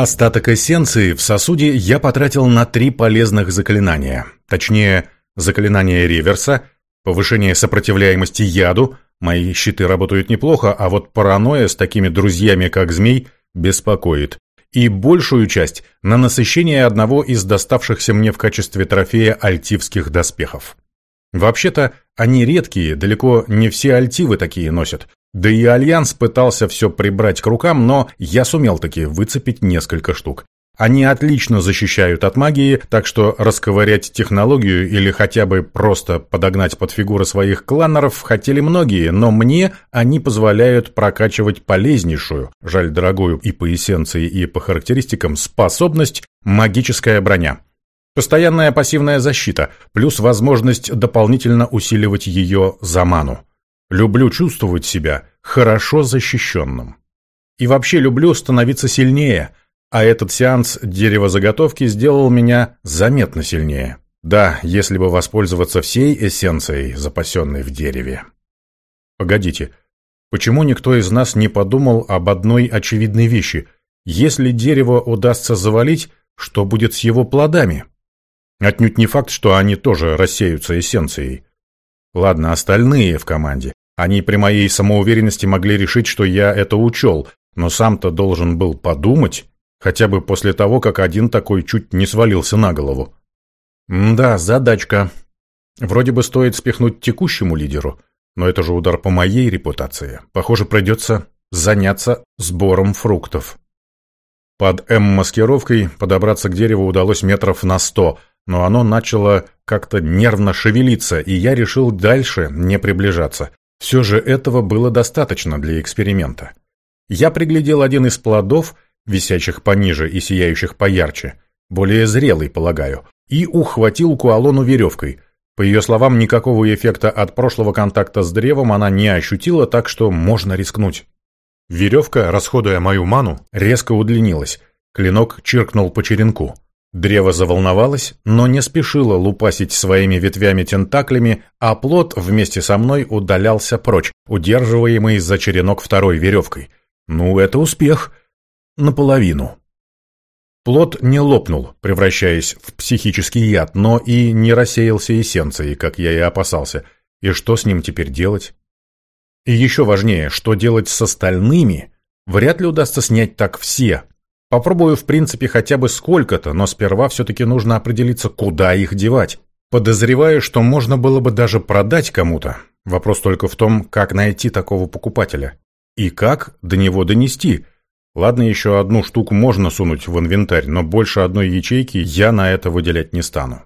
Остаток эссенции в сосуде я потратил на три полезных заклинания. Точнее, заклинание реверса, повышение сопротивляемости яду, мои щиты работают неплохо, а вот паранойя с такими друзьями, как змей, беспокоит. И большую часть на насыщение одного из доставшихся мне в качестве трофея альтивских доспехов. Вообще-то, они редкие, далеко не все альтивы такие носят. Да и Альянс пытался все прибрать к рукам, но я сумел таки выцепить несколько штук. Они отлично защищают от магии, так что расковырять технологию или хотя бы просто подогнать под фигуры своих кланеров хотели многие, но мне они позволяют прокачивать полезнейшую, жаль дорогую и по эссенции, и по характеристикам, способность магическая броня. Постоянная пассивная защита, плюс возможность дополнительно усиливать ее за ману. Люблю чувствовать себя хорошо защищенным. И вообще люблю становиться сильнее, а этот сеанс деревозаготовки сделал меня заметно сильнее. Да, если бы воспользоваться всей эссенцией, запасенной в дереве. Погодите, почему никто из нас не подумал об одной очевидной вещи? Если дерево удастся завалить, что будет с его плодами? Отнюдь не факт, что они тоже рассеются эссенцией. Ладно, остальные в команде. Они при моей самоуверенности могли решить, что я это учел, но сам-то должен был подумать, хотя бы после того, как один такой чуть не свалился на голову. да, задачка. Вроде бы стоит спихнуть текущему лидеру, но это же удар по моей репутации. Похоже, придется заняться сбором фруктов. Под М-маскировкой подобраться к дереву удалось метров на сто, но оно начало как-то нервно шевелиться, и я решил дальше не приближаться. Все же этого было достаточно для эксперимента. Я приглядел один из плодов, висящих пониже и сияющих поярче, более зрелый, полагаю, и ухватил Куалону веревкой. По ее словам, никакого эффекта от прошлого контакта с древом она не ощутила, так что можно рискнуть. Веревка, расходуя мою ману, резко удлинилась. Клинок чиркнул по черенку. Древо заволновалось, но не спешило лупасить своими ветвями-тентаклями, а плод вместе со мной удалялся прочь, удерживаемый за черенок второй веревкой. Ну, это успех. Наполовину. Плод не лопнул, превращаясь в психический яд, но и не рассеялся эссенцией, как я и опасался. И что с ним теперь делать? И еще важнее, что делать с остальными? Вряд ли удастся снять так все, Попробую, в принципе, хотя бы сколько-то, но сперва все-таки нужно определиться, куда их девать. Подозреваю, что можно было бы даже продать кому-то. Вопрос только в том, как найти такого покупателя. И как до него донести. Ладно, еще одну штуку можно сунуть в инвентарь, но больше одной ячейки я на это выделять не стану.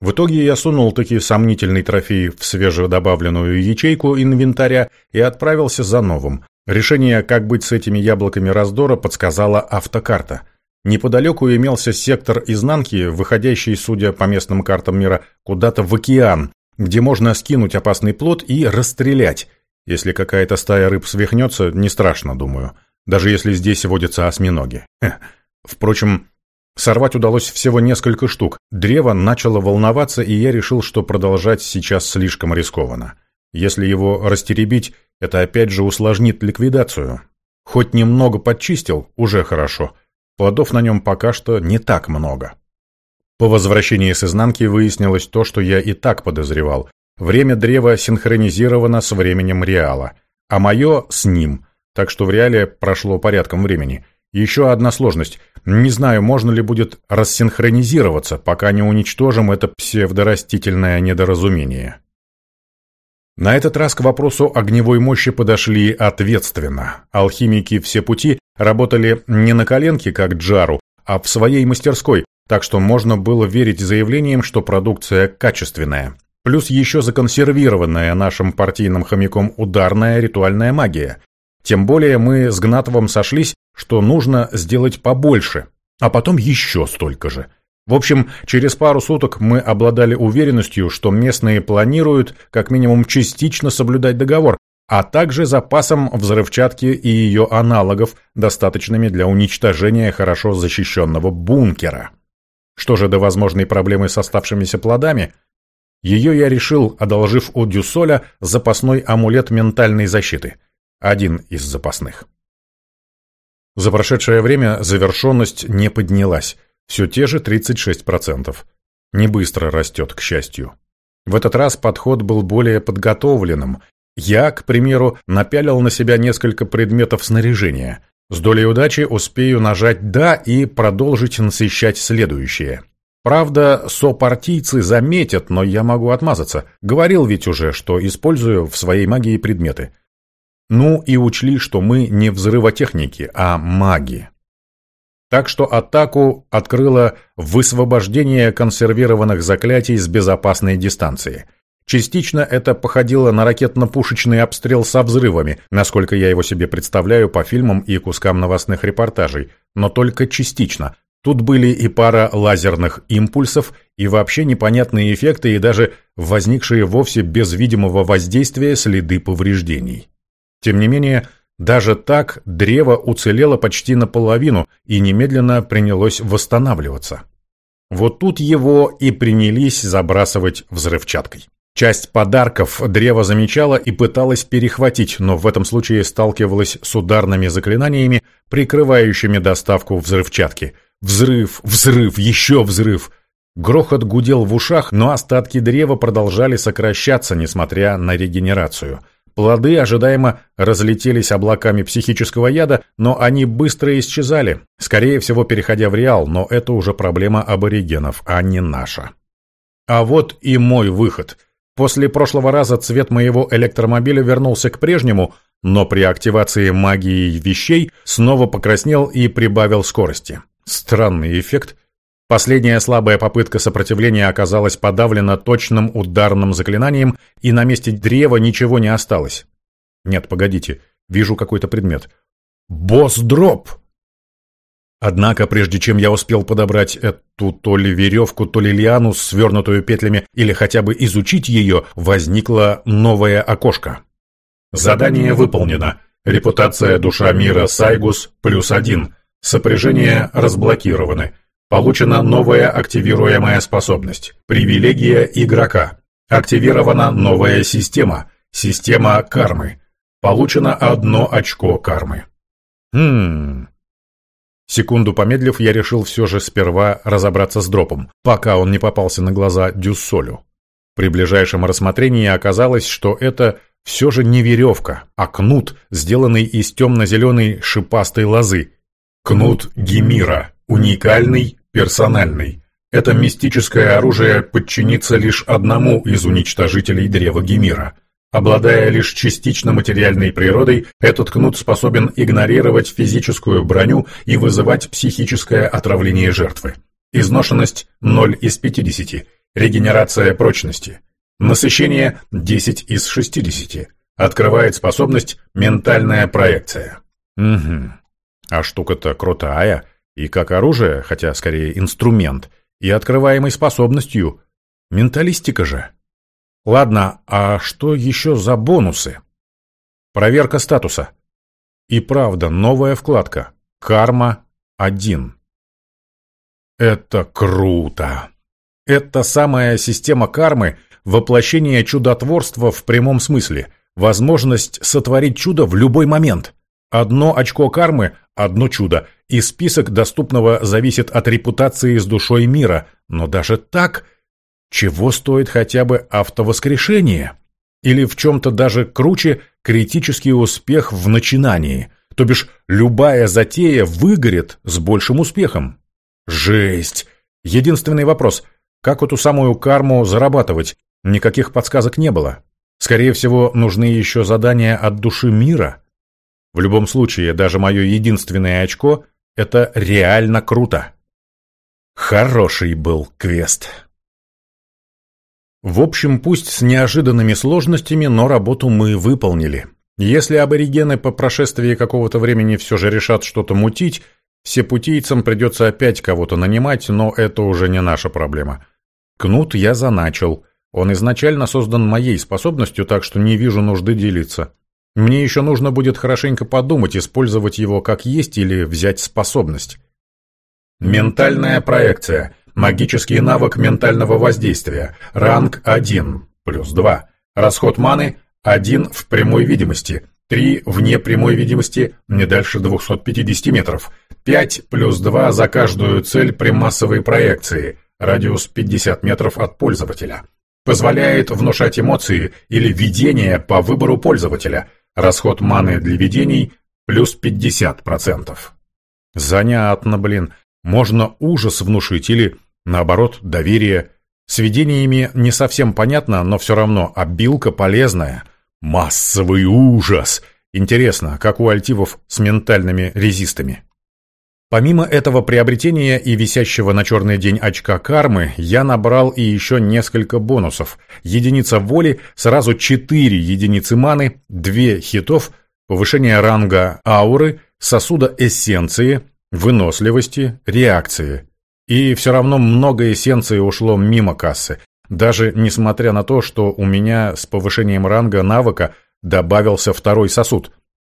В итоге я сунул такие сомнительный трофей в свежедобавленную ячейку инвентаря и отправился за новым, Решение, как быть с этими яблоками раздора, подсказала автокарта. Неподалеку имелся сектор изнанки, выходящий, судя по местным картам мира, куда-то в океан, где можно скинуть опасный плод и расстрелять. Если какая-то стая рыб свихнется, не страшно, думаю. Даже если здесь водятся осьминоги. Впрочем, сорвать удалось всего несколько штук. Древо начало волноваться, и я решил, что продолжать сейчас слишком рискованно. Если его растеребить, это опять же усложнит ликвидацию. Хоть немного подчистил, уже хорошо. Плодов на нем пока что не так много. По возвращении с изнанки выяснилось то, что я и так подозревал. Время древа синхронизировано с временем реала, а мое с ним, так что в реале прошло порядком времени. Еще одна сложность. Не знаю, можно ли будет рассинхронизироваться, пока не уничтожим это псевдорастительное недоразумение. На этот раз к вопросу огневой мощи подошли ответственно. Алхимики все пути работали не на коленке, как Джару, а в своей мастерской, так что можно было верить заявлениям, что продукция качественная. Плюс еще законсервированная нашим партийным хомяком ударная ритуальная магия. Тем более мы с Гнатовым сошлись, что нужно сделать побольше, а потом еще столько же – в общем, через пару суток мы обладали уверенностью, что местные планируют как минимум частично соблюдать договор, а также запасом взрывчатки и ее аналогов, достаточными для уничтожения хорошо защищенного бункера. Что же до возможной проблемы с оставшимися плодами? Ее я решил, одолжив у Дюсоля запасной амулет ментальной защиты. Один из запасных. За прошедшее время завершенность не поднялась, все те же 36%. Не быстро растет, к счастью. В этот раз подход был более подготовленным. Я, к примеру, напялил на себя несколько предметов снаряжения. С долей удачи успею нажать «да» и продолжить насыщать следующее. Правда, сопартийцы заметят, но я могу отмазаться. Говорил ведь уже, что использую в своей магии предметы. Ну и учли, что мы не взрывотехники, а маги. Так что атаку открыло высвобождение консервированных заклятий с безопасной дистанции. Частично это походило на ракетно-пушечный обстрел со взрывами, насколько я его себе представляю по фильмам и кускам новостных репортажей, но только частично. Тут были и пара лазерных импульсов, и вообще непонятные эффекты, и даже возникшие вовсе без видимого воздействия следы повреждений. Тем не менее, даже так древо уцелело почти наполовину и немедленно принялось восстанавливаться. Вот тут его и принялись забрасывать взрывчаткой. Часть подарков древо замечало и пыталось перехватить, но в этом случае сталкивалось с ударными заклинаниями, прикрывающими доставку взрывчатки. Взрыв, взрыв, еще взрыв. Грохот гудел в ушах, но остатки древа продолжали сокращаться, несмотря на регенерацию – Плоды ожидаемо разлетелись облаками психического яда, но они быстро исчезали, скорее всего переходя в реал, но это уже проблема аборигенов, а не наша. А вот и мой выход. После прошлого раза цвет моего электромобиля вернулся к прежнему, но при активации магии вещей снова покраснел и прибавил скорости. Странный эффект, Последняя слабая попытка сопротивления оказалась подавлена точным ударным заклинанием, и на месте древа ничего не осталось. Нет, погодите, вижу какой-то предмет. Босс-дроп! Однако, прежде чем я успел подобрать эту то ли веревку, то ли лиану, свернутую петлями, или хотя бы изучить ее, возникло новое окошко. Задание выполнено. Репутация душа мира Сайгус плюс один. Сопряжения разблокированы. Получена новая активируемая способность. Привилегия игрока. Активирована новая система. Система кармы. Получено одно очко кармы. Хм... Секунду помедлив, я решил все же сперва разобраться с дропом, пока он не попался на глаза Дюссолю. При ближайшем рассмотрении оказалось, что это все же не веревка, а кнут, сделанный из темно-зеленой шипастой лозы. Кнут Гемира. Уникальный, персональный. Это мистическое оружие подчинится лишь одному из уничтожителей Древа Гемира. Обладая лишь частично материальной природой, этот кнут способен игнорировать физическую броню и вызывать психическое отравление жертвы. Изношенность 0 из 50, регенерация прочности. Насыщение 10 из 60. Открывает способность «Ментальная проекция». Угу. А штука-то крутая. И как оружие, хотя скорее инструмент, и открываемой способностью. Менталистика же. Ладно, а что еще за бонусы? Проверка статуса. И правда, новая вкладка. Карма 1. Это круто. Это самая система кармы – воплощение чудотворства в прямом смысле, возможность сотворить чудо в любой момент. Одно очко кармы – одно чудо, и список доступного зависит от репутации с душой мира, но даже так, чего стоит хотя бы автовоскрешение? Или в чем-то даже круче критический успех в начинании, то бишь любая затея выгорит с большим успехом. Жесть! Единственный вопрос – как эту самую карму зарабатывать? Никаких подсказок не было. Скорее всего, нужны еще задания от души мира – в любом случае, даже мое единственное очко – это реально круто. Хороший был квест. В общем, пусть с неожиданными сложностями, но работу мы выполнили. Если аборигены по прошествии какого-то времени все же решат что-то мутить, всепутийцам придется опять кого-то нанимать, но это уже не наша проблема. Кнут я заначил. Он изначально создан моей способностью, так что не вижу нужды делиться. Мне еще нужно будет хорошенько подумать, использовать его как есть или взять способность. Ментальная проекция. Магический навык ментального воздействия. Ранг 1. Плюс 2. Расход маны 1 в прямой видимости. 3 вне прямой видимости не дальше 250 метров, 5 плюс 2 за каждую цель при массовой проекции, радиус 50 метров от пользователя. Позволяет внушать эмоции или видения по выбору пользователя. Расход маны для видений плюс 50%. Занятно, блин. Можно ужас внушить или, наоборот, доверие. С видениями не совсем понятно, но все равно обилка полезная. Массовый ужас! Интересно, как у альтивов с ментальными резистами. Помимо этого приобретения и висящего на черный день очка кармы, я набрал и еще несколько бонусов. Единица воли, сразу 4 единицы маны, 2 хитов, повышение ранга ауры, сосуда эссенции, выносливости, реакции. И все равно много эссенции ушло мимо кассы, даже несмотря на то, что у меня с повышением ранга навыка добавился второй сосуд.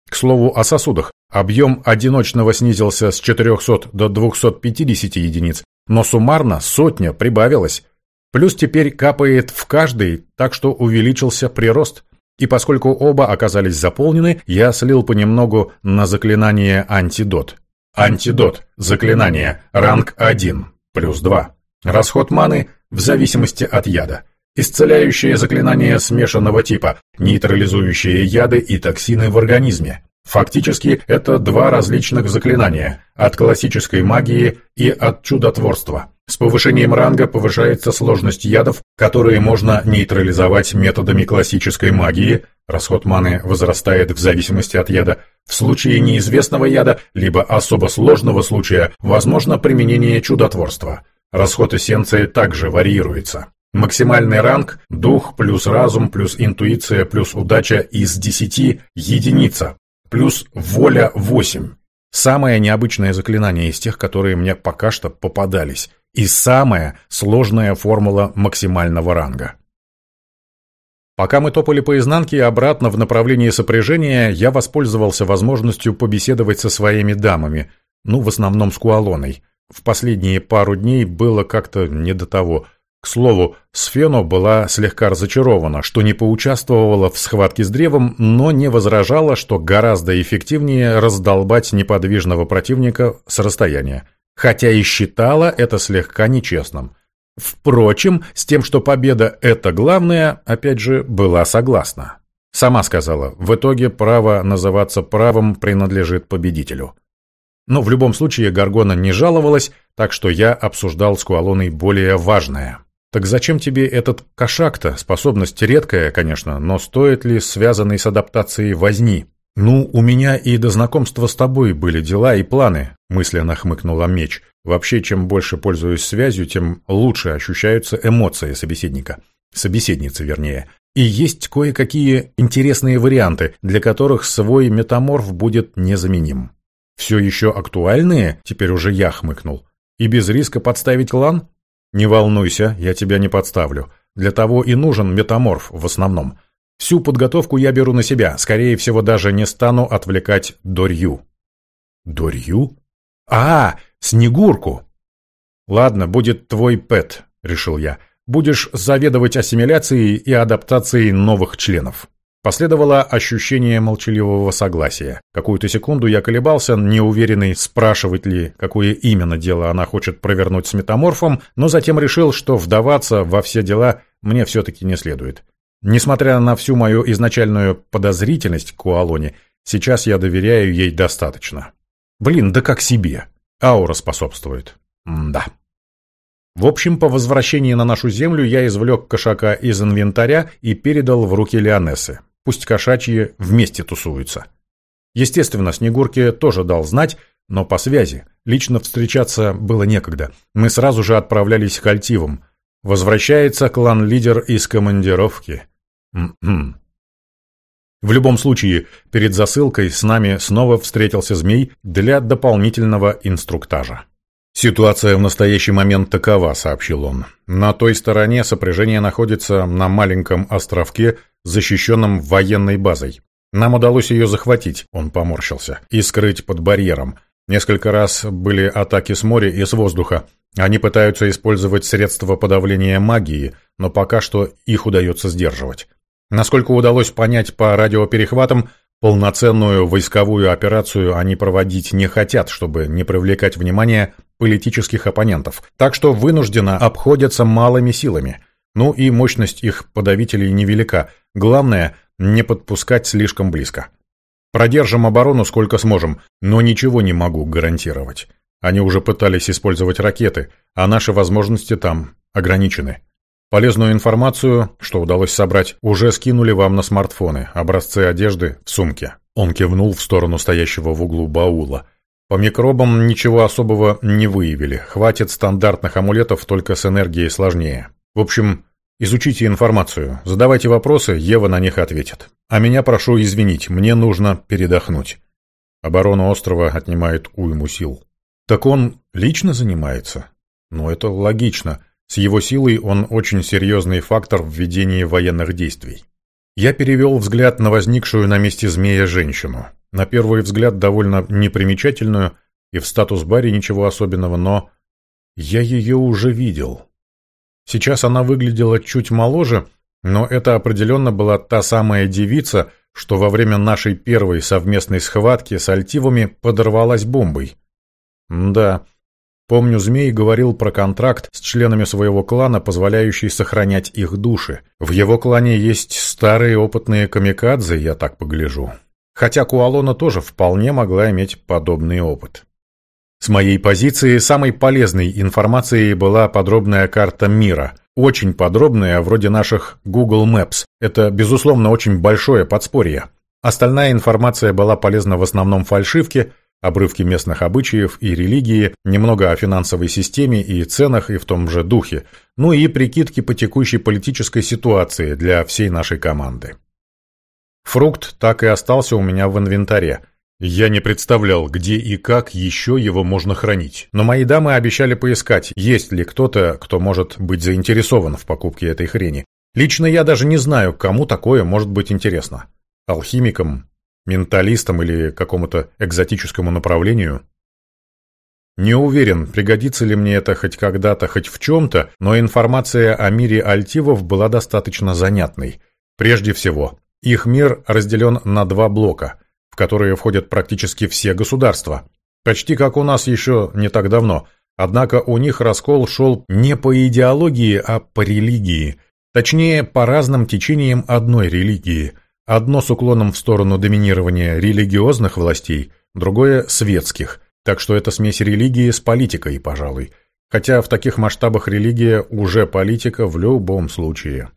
К слову о сосудах. Объем одиночного снизился с 400 до 250 единиц, но суммарно сотня прибавилась. Плюс теперь капает в каждый, так что увеличился прирост. И поскольку оба оказались заполнены, я слил понемногу на заклинание «Антидот». Антидот. Заклинание. Ранг 1. Плюс 2. Расход маны в зависимости от яда. Исцеляющее заклинание смешанного типа, нейтрализующие яды и токсины в организме. Фактически, это два различных заклинания – от классической магии и от чудотворства. С повышением ранга повышается сложность ядов, которые можно нейтрализовать методами классической магии, расход маны возрастает в зависимости от яда. В случае неизвестного яда, либо особо сложного случая, возможно применение чудотворства. Расход эссенции также варьируется. Максимальный ранг – дух плюс разум плюс интуиция плюс удача из 10 – единица, плюс воля 8. Самое необычное заклинание из тех, которые мне пока что попадались, и самая сложная формула максимального ранга. Пока мы топали по изнанке обратно в направлении сопряжения, я воспользовался возможностью побеседовать со своими дамами, ну, в основном с Куалоной. В последние пару дней было как-то не до того – к слову, Сфено была слегка разочарована, что не поучаствовала в схватке с древом, но не возражала, что гораздо эффективнее раздолбать неподвижного противника с расстояния, хотя и считала это слегка нечестным. Впрочем, с тем, что победа – это главное, опять же, была согласна. Сама сказала, в итоге право называться правом принадлежит победителю. Но в любом случае Гаргона не жаловалась, так что я обсуждал с Куалоной более важное – так зачем тебе этот кошак-то? Способность редкая, конечно, но стоит ли связанной с адаптацией возни? Ну, у меня и до знакомства с тобой были дела и планы, мысленно хмыкнула меч. Вообще, чем больше пользуюсь связью, тем лучше ощущаются эмоции собеседника. Собеседницы, вернее. И есть кое-какие интересные варианты, для которых свой метаморф будет незаменим. Все еще актуальные? Теперь уже я хмыкнул. И без риска подставить клан? «Не волнуйся, я тебя не подставлю. Для того и нужен метаморф в основном. Всю подготовку я беру на себя, скорее всего, даже не стану отвлекать Дорью». «Дорью? А, Снегурку!» «Ладно, будет твой пэт», — решил я. «Будешь заведовать ассимиляцией и адаптацией новых членов». Последовало ощущение молчаливого согласия. Какую-то секунду я колебался, неуверенный, спрашивать ли, какое именно дело она хочет провернуть с метаморфом, но затем решил, что вдаваться во все дела мне все-таки не следует. Несмотря на всю мою изначальную подозрительность к Уалоне, сейчас я доверяю ей достаточно. Блин, да как себе. Аура способствует. М да. В общем, по возвращении на нашу землю я извлек кошака из инвентаря и передал в руки Леонессы. Пусть кошачьи вместе тусуются. Естественно, Снегурке тоже дал знать, но по связи. Лично встречаться было некогда. Мы сразу же отправлялись к Альтивам. Возвращается клан-лидер из командировки. М -м. В любом случае, перед засылкой с нами снова встретился змей для дополнительного инструктажа. «Ситуация в настоящий момент такова», — сообщил он. «На той стороне сопряжение находится на маленьком островке, защищенном военной базой. Нам удалось ее захватить», — он поморщился, — «и скрыть под барьером. Несколько раз были атаки с моря и с воздуха. Они пытаются использовать средства подавления магии, но пока что их удается сдерживать. Насколько удалось понять по радиоперехватам, Полноценную войсковую операцию они проводить не хотят, чтобы не привлекать внимание политических оппонентов, так что вынужденно обходятся малыми силами. Ну и мощность их подавителей невелика. Главное – не подпускать слишком близко. Продержим оборону сколько сможем, но ничего не могу гарантировать. Они уже пытались использовать ракеты, а наши возможности там ограничены. Полезную информацию, что удалось собрать, уже скинули вам на смартфоны, образцы одежды в сумке. Он кивнул в сторону стоящего в углу баула. По микробам ничего особого не выявили. Хватит стандартных амулетов, только с энергией сложнее. В общем, изучите информацию, задавайте вопросы, Ева на них ответит. А меня прошу извинить, мне нужно передохнуть. Оборона острова отнимает уйму сил. Так он лично занимается? Ну, это логично. С его силой он очень серьезный фактор в ведении военных действий. Я перевел взгляд на возникшую на месте змея женщину. На первый взгляд довольно непримечательную, и в статус-баре ничего особенного, но... Я ее уже видел. Сейчас она выглядела чуть моложе, но это определенно была та самая девица, что во время нашей первой совместной схватки с альтивами подорвалась бомбой. Да, Помню, Змей говорил про контракт с членами своего клана, позволяющий сохранять их души. В его клане есть старые опытные камикадзе, я так погляжу. Хотя Куалона тоже вполне могла иметь подобный опыт. С моей позиции самой полезной информацией была подробная карта мира. Очень подробная, вроде наших Google Maps. Это, безусловно, очень большое подспорье. Остальная информация была полезна в основном фальшивке – обрывки местных обычаев и религии, немного о финансовой системе и ценах и в том же духе, ну и прикидки по текущей политической ситуации для всей нашей команды. Фрукт так и остался у меня в инвентаре. Я не представлял, где и как еще его можно хранить. Но мои дамы обещали поискать, есть ли кто-то, кто может быть заинтересован в покупке этой хрени. Лично я даже не знаю, кому такое может быть интересно. Алхимикам, менталистам или какому-то экзотическому направлению? Не уверен, пригодится ли мне это хоть когда-то, хоть в чем-то, но информация о мире альтивов была достаточно занятной. Прежде всего, их мир разделен на два блока, которые входят практически все государства. Почти как у нас еще не так давно. Однако у них раскол шел не по идеологии, а по религии. Точнее, по разным течениям одной религии – Одно с уклоном в сторону доминирования религиозных властей, другое – светских, так что это смесь религии с политикой, пожалуй. Хотя в таких масштабах религия уже политика в любом случае.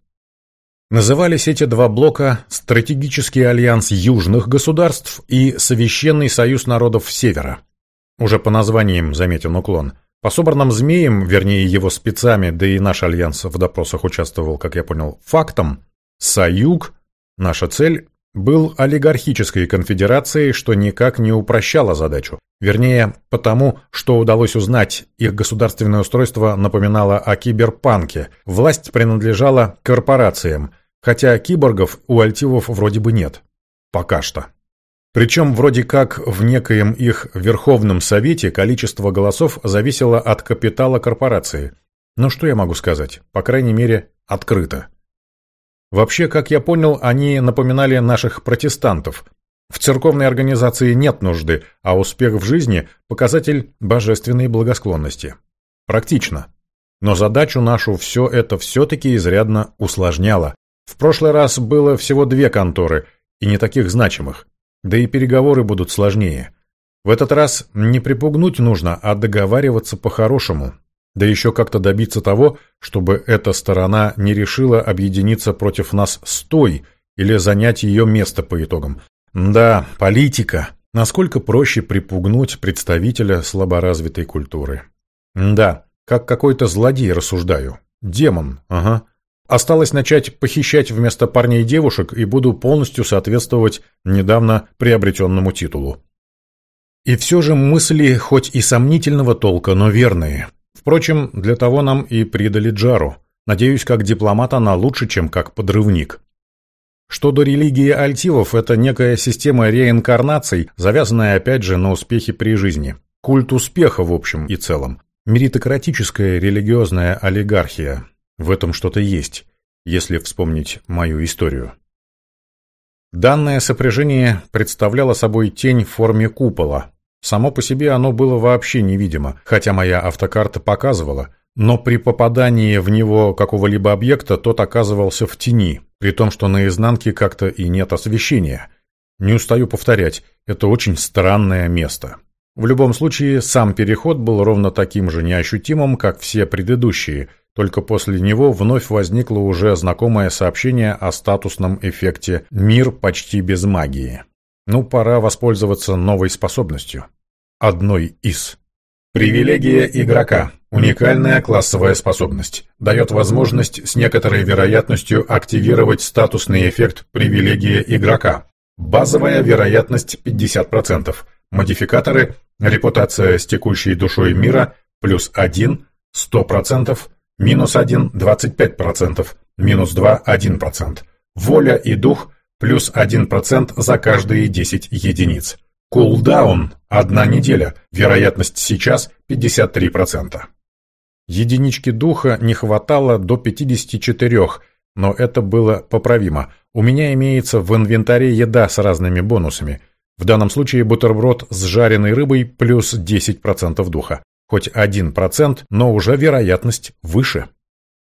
Назывались эти два блока «Стратегический альянс южных государств» и «Священный союз народов Севера». Уже по названиям заметен уклон. По собранным Змеем, вернее его спецами, да и наш альянс в допросах участвовал, как я понял, фактам, САЮГ Наша цель был олигархической конфедерацией, что никак не упрощало задачу. Вернее, потому, что удалось узнать, их государственное устройство напоминало о киберпанке. Власть принадлежала корпорациям, хотя киборгов у альтивов вроде бы нет. Пока что. Причем вроде как в некоем их Верховном Совете количество голосов зависело от капитала корпорации. Но что я могу сказать? По крайней мере, открыто. Вообще, как я понял, они напоминали наших протестантов. В церковной организации нет нужды, а успех в жизни – показатель божественной благосклонности. Практично. Но задачу нашу все это все-таки изрядно усложняло. В прошлый раз было всего две конторы, и не таких значимых. Да и переговоры будут сложнее. В этот раз не припугнуть нужно, а договариваться по-хорошему, да еще как-то добиться того, чтобы эта сторона не решила объединиться против нас с той или занять ее место по итогам. Да, политика. Насколько проще припугнуть представителя слаборазвитой культуры. Да, как какой-то злодей рассуждаю. Демон, ага. Осталось начать похищать вместо парней девушек и буду полностью соответствовать недавно приобретенному титулу. И все же мысли, хоть и сомнительного толка, но верные. Впрочем, для того нам и придали Джару. Надеюсь, как дипломат она лучше, чем как подрывник. Что до религии альтивов, это некая система реинкарнаций, завязанная опять же на успехе при жизни. Культ успеха в общем и целом. Меритократическая религиозная олигархия. В этом что-то есть, если вспомнить мою историю. Данное сопряжение представляло собой тень в форме купола. Само по себе оно было вообще невидимо, хотя моя автокарта показывала, но при попадании в него какого-либо объекта тот оказывался в тени, при том, что на изнанке как-то и нет освещения. Не устаю повторять, это очень странное место. В любом случае, сам переход был ровно таким же неощутимым, как все предыдущие, только после него вновь возникло уже знакомое сообщение о статусном эффекте «Мир почти без магии». Ну, пора воспользоваться новой способностью. Одной из. Привилегия игрока. Уникальная классовая способность. Дает возможность с некоторой вероятностью активировать статусный эффект «Привилегия игрока». Базовая вероятность 50%. Модификаторы репутация с текущей душой мира плюс 1 100%, минус 1 25%, минус 2 1%. Воля и дух плюс 1% за каждые 10 единиц. Кулдаун – одна неделя, вероятность сейчас 53%. Единички духа не хватало до 54, но это было поправимо. У меня имеется в инвентаре еда с разными бонусами – в данном случае бутерброд с жареной рыбой плюс 10% духа. Хоть 1%, но уже вероятность выше.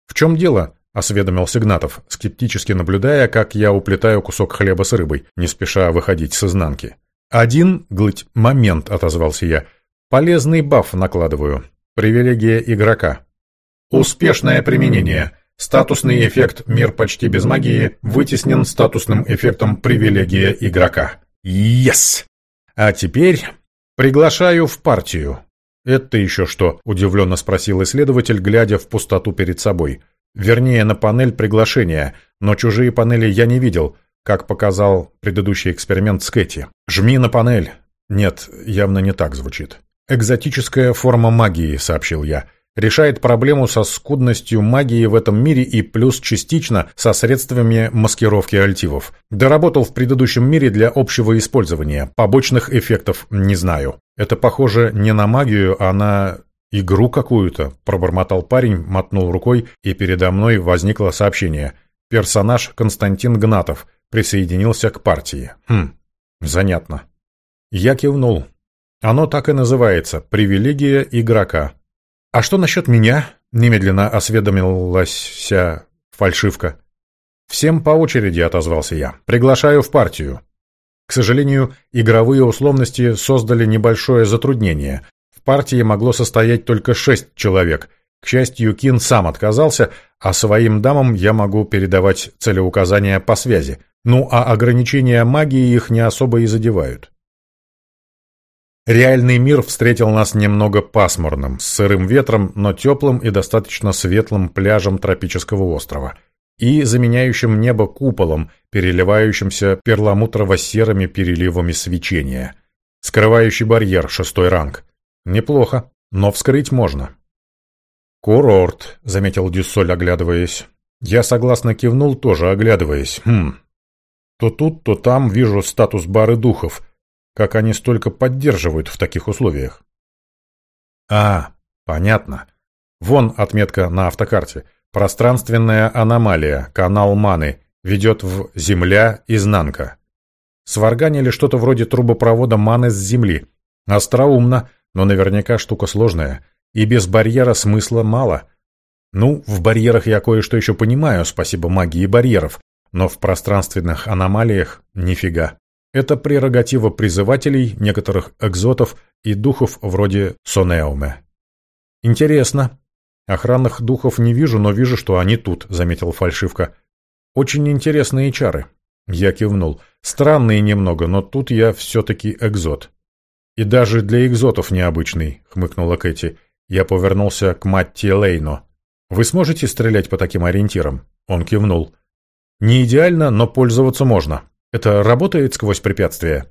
«В чем дело?» – осведомился Гнатов, скептически наблюдая, как я уплетаю кусок хлеба с рыбой, не спеша выходить с изнанки. «Один, глыть, момент», – отозвался я. «Полезный баф накладываю. Привилегия игрока». «Успешное применение». Статусный эффект «Мир почти без магии» вытеснен статусным эффектом «Привилегия игрока». Yes! А теперь приглашаю в партию. Это еще что? Удивленно спросил исследователь, глядя в пустоту перед собой. Вернее, на панель приглашения, но чужие панели я не видел, как показал предыдущий эксперимент с Кэти. Жми на панель. Нет, явно не так звучит. Экзотическая форма магии, сообщил я решает проблему со скудностью магии в этом мире и плюс частично со средствами маскировки альтивов. Доработал в предыдущем мире для общего использования. Побочных эффектов не знаю. Это похоже не на магию, а на игру какую-то, пробормотал парень, мотнул рукой, и передо мной возникло сообщение. Персонаж Константин Гнатов присоединился к партии. Хм, занятно. Я кивнул. Оно так и называется «Привилегия игрока». «А что насчет меня?» — немедленно осведомилась фальшивка. «Всем по очереди», — отозвался я. «Приглашаю в партию». К сожалению, игровые условности создали небольшое затруднение. В партии могло состоять только шесть человек. К счастью, Кин сам отказался, а своим дамам я могу передавать целеуказания по связи. Ну а ограничения магии их не особо и задевают. Реальный мир встретил нас немного пасмурным, с сырым ветром, но теплым и достаточно светлым пляжем тропического острова и заменяющим небо куполом, переливающимся перламутрово-серыми переливами свечения. Скрывающий барьер, шестой ранг. Неплохо, но вскрыть можно. «Курорт», — заметил Дюссоль, оглядываясь. Я согласно кивнул, тоже оглядываясь. «Хм. То тут, то там вижу статус бары духов — как они столько поддерживают в таких условиях? А, понятно. Вон отметка на автокарте. Пространственная аномалия, канал Маны, ведет в Земля, изнанка. Сварганили что-то вроде трубопровода Маны с Земли. Остроумно, но наверняка штука сложная. И без барьера смысла мало. Ну, в барьерах я кое-что еще понимаю, спасибо магии барьеров, но в пространственных аномалиях нифига. Это прерогатива призывателей, некоторых экзотов и духов вроде Сонеуме. Интересно. Охранных духов не вижу, но вижу, что они тут, заметил фальшивка. Очень интересные чары. Я кивнул. Странные немного, но тут я все-таки экзот. И даже для экзотов необычный, хмыкнула Кэти. Я повернулся к Матти Лейно. Вы сможете стрелять по таким ориентирам? Он кивнул. Не идеально, но пользоваться можно. Это работает сквозь препятствия?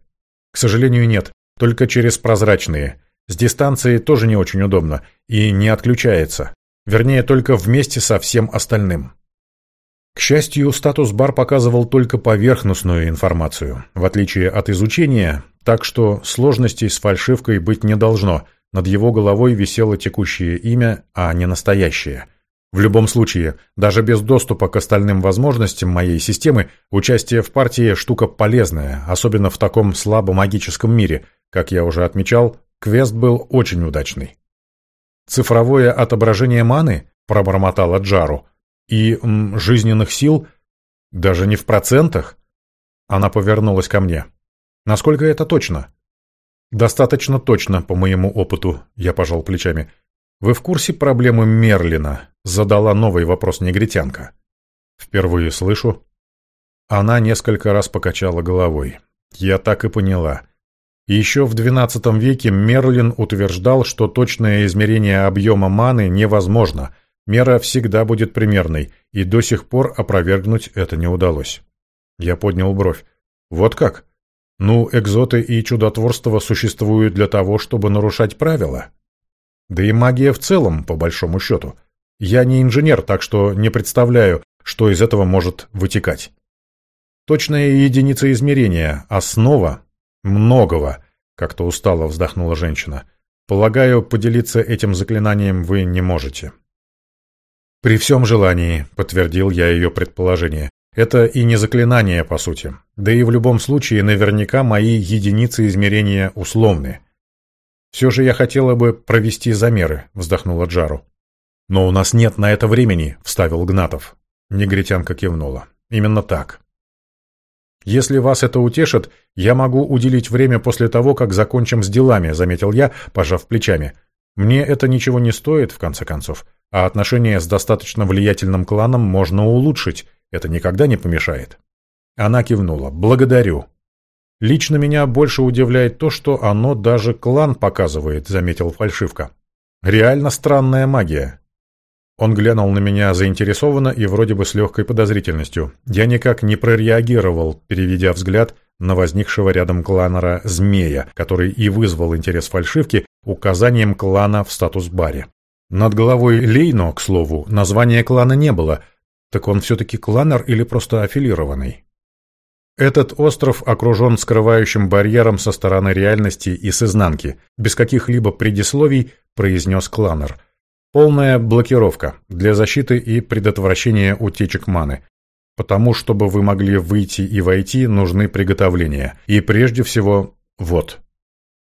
К сожалению, нет. Только через прозрачные. С дистанции тоже не очень удобно. И не отключается. Вернее, только вместе со всем остальным. К счастью, статус-бар показывал только поверхностную информацию, в отличие от изучения, так что сложностей с фальшивкой быть не должно. Над его головой висело текущее имя, а не настоящее. В любом случае, даже без доступа к остальным возможностям моей системы, участие в партии – штука полезная, особенно в таком слабо-магическом мире. Как я уже отмечал, квест был очень удачный. «Цифровое отображение маны?» – пробормотала Джару. «И м, жизненных сил? Даже не в процентах?» Она повернулась ко мне. «Насколько это точно?» «Достаточно точно, по моему опыту», — я пожал плечами. «Вы в курсе проблемы Мерлина?» — задала новый вопрос негритянка. «Впервые слышу». Она несколько раз покачала головой. «Я так и поняла». Еще в XII веке Мерлин утверждал, что точное измерение объема маны невозможно, мера всегда будет примерной, и до сих пор опровергнуть это не удалось. Я поднял бровь. «Вот как? Ну, экзоты и чудотворство существуют для того, чтобы нарушать правила. Да и магия в целом, по большому счету. Я не инженер, так что не представляю, что из этого может вытекать. Точная единица измерения, основа многого, как-то устало вздохнула женщина. Полагаю, поделиться этим заклинанием вы не можете. При всем желании, подтвердил я ее предположение. Это и не заклинание, по сути. Да и в любом случае, наверняка мои единицы измерения условны. «Все же я хотела бы провести замеры», — вздохнула Джару. «Но у нас нет на это времени», — вставил Гнатов. Негритянка кивнула. «Именно так». «Если вас это утешит, я могу уделить время после того, как закончим с делами», — заметил я, пожав плечами. «Мне это ничего не стоит, в конце концов, а отношения с достаточно влиятельным кланом можно улучшить, это никогда не помешает. Она кивнула. «Благодарю». «Лично меня больше удивляет то, что оно даже клан показывает», — заметил фальшивка. «Реально странная магия». Он глянул на меня заинтересованно и вроде бы с легкой подозрительностью. Я никак не прореагировал, переведя взгляд на возникшего рядом кланера змея, который и вызвал интерес фальшивки указанием клана в статус-баре. Над головой Лейно, к слову, названия клана не было — так он все-таки кланер или просто аффилированный? Этот остров окружен скрывающим барьером со стороны реальности и с изнанки, без каких-либо предисловий, произнес кланер. Полная блокировка для защиты и предотвращения утечек маны. Потому, чтобы вы могли выйти и войти, нужны приготовления. И прежде всего, вот.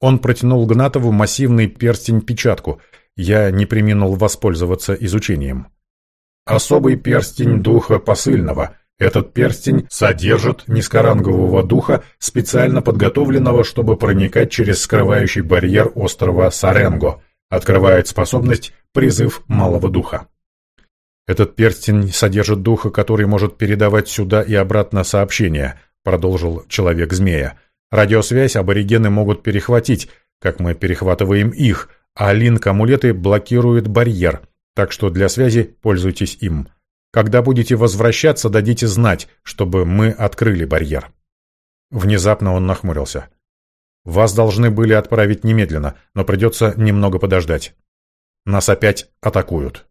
Он протянул Гнатову массивный перстень-печатку. Я не приминул воспользоваться изучением. Особый перстень духа посыльного. Этот перстень содержит низкорангового духа, специально подготовленного, чтобы проникать через скрывающий барьер острова Саренго. Открывает способность призыв малого духа. «Этот перстень содержит духа, который может передавать сюда и обратно сообщения», продолжил Человек-змея. «Радиосвязь аборигены могут перехватить, как мы перехватываем их, а линк-амулеты блокируют барьер. Так что для связи пользуйтесь им. Когда будете возвращаться, дадите знать, чтобы мы открыли барьер». Внезапно он нахмурился. «Вас должны были отправить немедленно, но придется немного подождать. Нас опять атакуют».